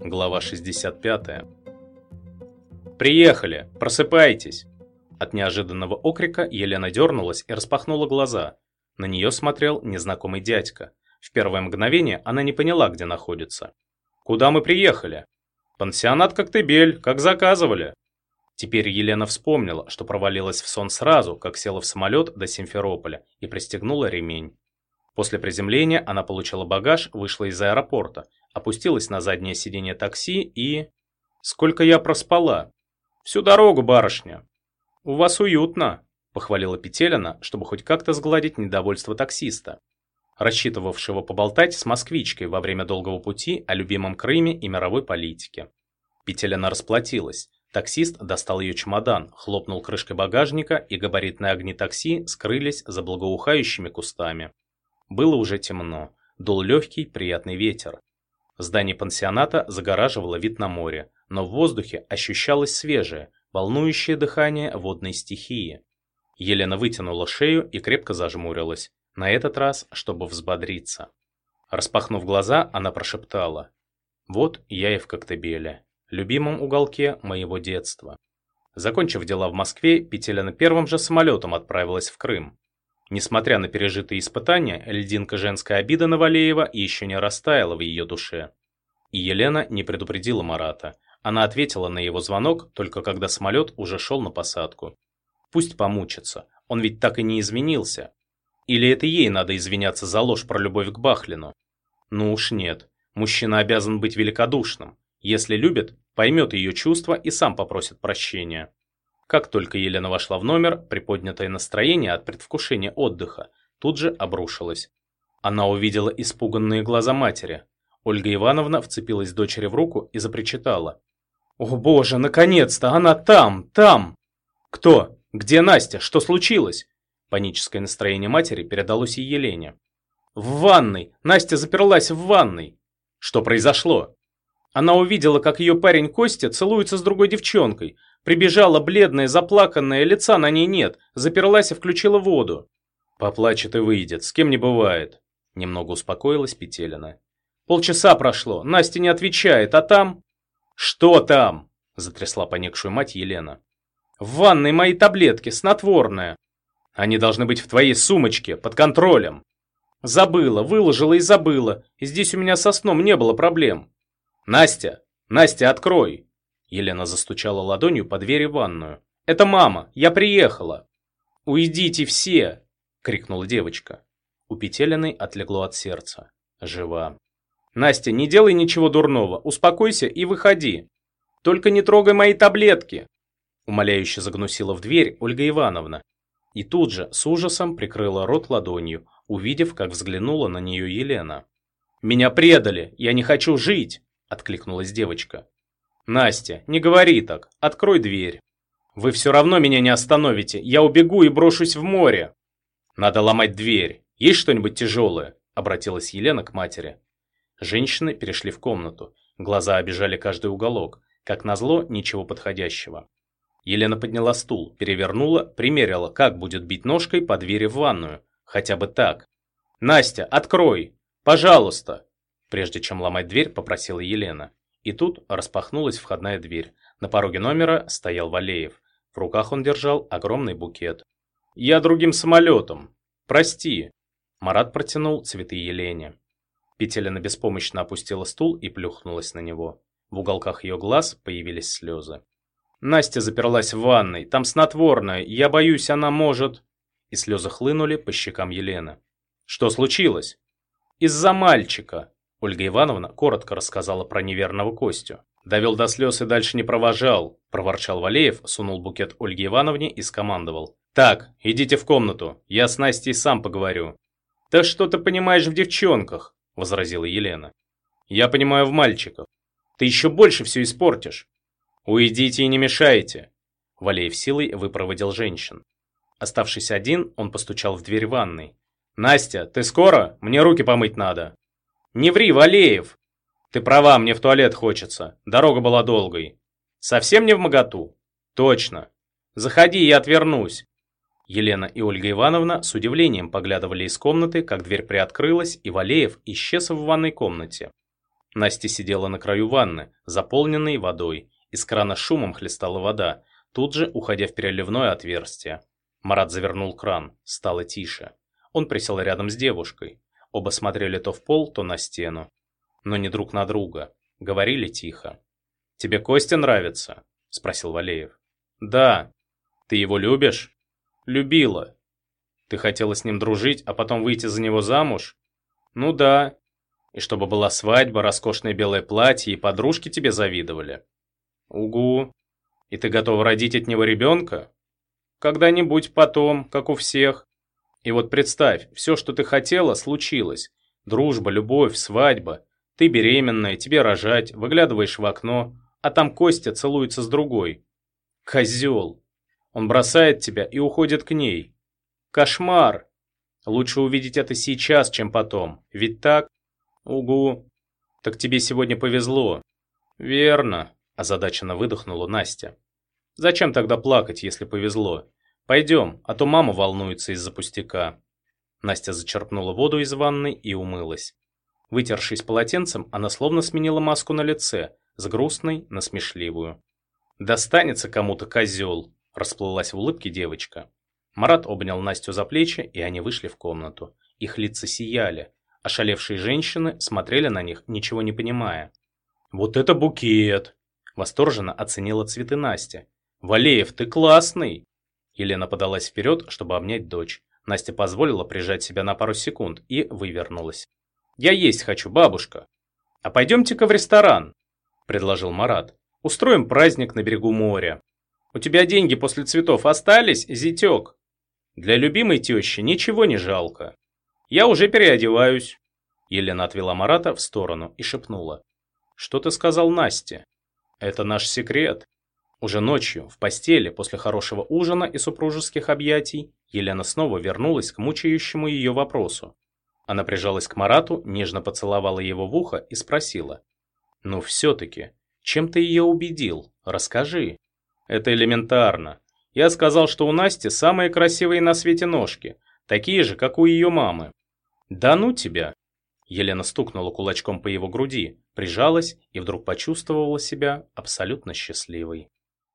Глава 65. «Приехали! Просыпайтесь!» От неожиданного окрика Елена дернулась и распахнула глаза. На нее смотрел незнакомый дядька. В первое мгновение она не поняла, где находится. «Куда мы приехали?» «Пансионат Коктебель, как заказывали!» Теперь Елена вспомнила, что провалилась в сон сразу, как села в самолет до Симферополя и пристегнула ремень. После приземления она получила багаж, вышла из аэропорта, опустилась на заднее сиденье такси и... Сколько я проспала? Всю дорогу, барышня. У вас уютно, похвалила Петелина, чтобы хоть как-то сгладить недовольство таксиста, рассчитывавшего поболтать с москвичкой во время долгого пути о любимом Крыме и мировой политике. Петелина расплатилась. Таксист достал ее чемодан, хлопнул крышкой багажника, и габаритные огни такси скрылись за благоухающими кустами. Было уже темно, дул легкий, приятный ветер. Здание пансионата загораживало вид на море, но в воздухе ощущалось свежее, волнующее дыхание водной стихии. Елена вытянула шею и крепко зажмурилась, на этот раз, чтобы взбодриться. Распахнув глаза, она прошептала. «Вот я и в Коктебеле, любимом уголке моего детства». Закончив дела в Москве, Петелина первым же самолетом отправилась в Крым. Несмотря на пережитые испытания, льдинка женской обиды на Валеева еще не растаяла в ее душе. И Елена не предупредила Марата. Она ответила на его звонок, только когда самолет уже шел на посадку. Пусть помучится, он ведь так и не изменился. Или это ей надо извиняться за ложь про любовь к Бахлину? Ну уж нет, мужчина обязан быть великодушным. Если любит, поймет ее чувства и сам попросит прощения. Как только Елена вошла в номер, приподнятое настроение от предвкушения отдыха тут же обрушилось. Она увидела испуганные глаза матери. Ольга Ивановна вцепилась дочери в руку и запричитала. «О боже, наконец-то! Она там! Там!» «Кто? Где Настя? Что случилось?» Паническое настроение матери передалось и Елене. «В ванной! Настя заперлась в ванной!» «Что произошло?» Она увидела, как ее парень Костя целуется с другой девчонкой. Прибежала бледная, заплаканная, лица на ней нет. Заперлась и включила воду. Поплачет и выйдет, с кем не бывает. Немного успокоилась Петелина. Полчаса прошло, Настя не отвечает, а там... Что там? Затрясла поникшую мать Елена. В ванной мои таблетки, снотворное. Они должны быть в твоей сумочке, под контролем. Забыла, выложила и забыла. И здесь у меня со сном не было проблем. «Настя! Настя, открой!» Елена застучала ладонью по двери в ванную. «Это мама! Я приехала!» «Уйдите все!» — крикнула девочка. У Петелиной отлегло от сердца. Жива. «Настя, не делай ничего дурного, успокойся и выходи. Только не трогай мои таблетки!» Умоляюще загнусила в дверь Ольга Ивановна. И тут же с ужасом прикрыла рот ладонью, увидев, как взглянула на нее Елена. «Меня предали! Я не хочу жить!» – откликнулась девочка. «Настя, не говори так, открой дверь. Вы все равно меня не остановите, я убегу и брошусь в море». «Надо ломать дверь. Есть что-нибудь тяжелое?» – обратилась Елена к матери. Женщины перешли в комнату. Глаза обижали каждый уголок. Как назло, ничего подходящего. Елена подняла стул, перевернула, примерила, как будет бить ножкой по двери в ванную. Хотя бы так. «Настя, открой! Пожалуйста!» Прежде чем ломать дверь, попросила Елена. И тут распахнулась входная дверь. На пороге номера стоял Валеев. В руках он держал огромный букет. «Я другим самолетом. Прости». Марат протянул цветы Елене. Петелина беспомощно опустила стул и плюхнулась на него. В уголках ее глаз появились слезы. «Настя заперлась в ванной. Там снотворное. Я боюсь, она может...» И слезы хлынули по щекам Елены. «Что случилось?» «Из-за мальчика», Ольга Ивановна коротко рассказала про неверного Костю. «Довел до слез и дальше не провожал», – проворчал Валеев, сунул букет Ольге Ивановне и скомандовал. «Так, идите в комнату, я с Настей сам поговорю». «Да что ты понимаешь в девчонках?» – возразила Елена. «Я понимаю в мальчиках. Ты еще больше все испортишь». «Уйдите и не мешайте». Валеев силой выпроводил женщин. Оставшись один, он постучал в дверь ванной. «Настя, ты скоро? Мне руки помыть надо». «Не ври, Валеев!» «Ты права, мне в туалет хочется. Дорога была долгой». «Совсем не в моготу?» «Точно. Заходи, я отвернусь. Елена и Ольга Ивановна с удивлением поглядывали из комнаты, как дверь приоткрылась, и Валеев исчез в ванной комнате. Настя сидела на краю ванны, заполненной водой. Из крана шумом хлестала вода, тут же уходя в переливное отверстие. Марат завернул кран, стало тише. Он присел рядом с девушкой. Оба смотрели то в пол, то на стену. Но не друг на друга. Говорили тихо. «Тебе Костя нравится?» – спросил Валеев. «Да». «Ты его любишь?» «Любила». «Ты хотела с ним дружить, а потом выйти за него замуж?» «Ну да. И чтобы была свадьба, роскошное белое платье и подружки тебе завидовали?» «Угу. И ты готова родить от него ребенка?» «Когда-нибудь потом, как у всех. И вот представь, все, что ты хотела, случилось. Дружба, любовь, свадьба. Ты беременная, тебе рожать, выглядываешь в окно, а там Костя целуется с другой. Козел. Он бросает тебя и уходит к ней. Кошмар. Лучше увидеть это сейчас, чем потом. Ведь так? Угу. Так тебе сегодня повезло. Верно, озадаченно выдохнула Настя. Зачем тогда плакать, если повезло? Пойдем, а то мама волнуется из-за пустяка. Настя зачерпнула воду из ванны и умылась. Вытершись полотенцем, она словно сменила маску на лице, с грустной на смешливую. «Достанется кому-то козел!» – расплылась в улыбке девочка. Марат обнял Настю за плечи, и они вышли в комнату. Их лица сияли. Ошалевшие женщины смотрели на них, ничего не понимая. «Вот это букет!» – восторженно оценила цветы Настя. «Валеев, ты классный!» Елена подалась вперед, чтобы обнять дочь. Настя позволила прижать себя на пару секунд и вывернулась. Я есть хочу, бабушка. А пойдемте-ка в ресторан, предложил Марат. Устроим праздник на берегу моря. У тебя деньги после цветов остались, зятек? Для любимой тещи ничего не жалко. Я уже переодеваюсь. Елена отвела Марата в сторону и шепнула. Что ты сказал Насте? Это наш секрет. Уже ночью, в постели, после хорошего ужина и супружеских объятий, Елена снова вернулась к мучающему ее вопросу. Она прижалась к Марату, нежно поцеловала его в ухо и спросила. «Ну все-таки, чем ты ее убедил? Расскажи». «Это элементарно. Я сказал, что у Насти самые красивые на свете ножки, такие же, как у ее мамы». «Да ну тебя!» Елена стукнула кулачком по его груди, прижалась и вдруг почувствовала себя абсолютно счастливой.